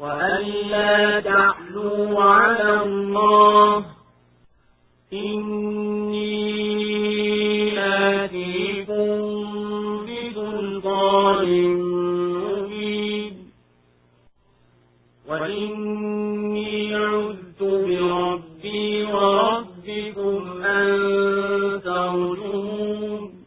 وألا تعلوا على الله. إني آتيكم بسلطان مبين. وإني عذت بربي وربكم أن ترجون.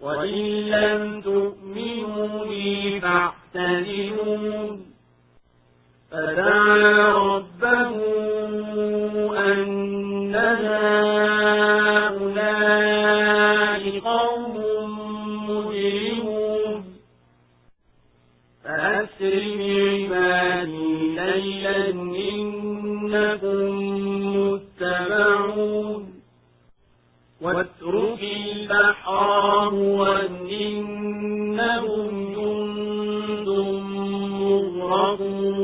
وإن لم تؤمنوا لي فاعتذرون فدعا ربه أن هؤلاء قوم مجرمون فأسر بعبادي ليلا إنكم متبعون واترك البحر وإنهم جند مغرقون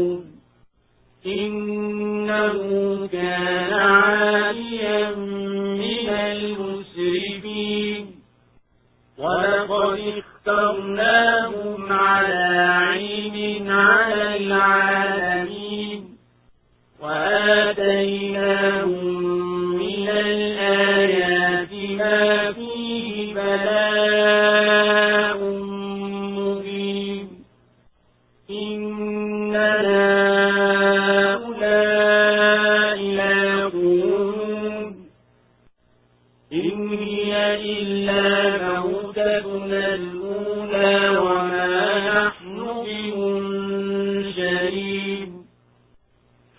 اخترناهم على علم على العالمين وآتيناهم من الآيات ما فيه بلاء مبين إن هؤلاء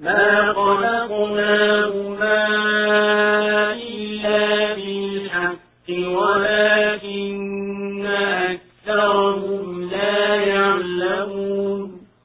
ما خلقناهما إلا بالحق ولكن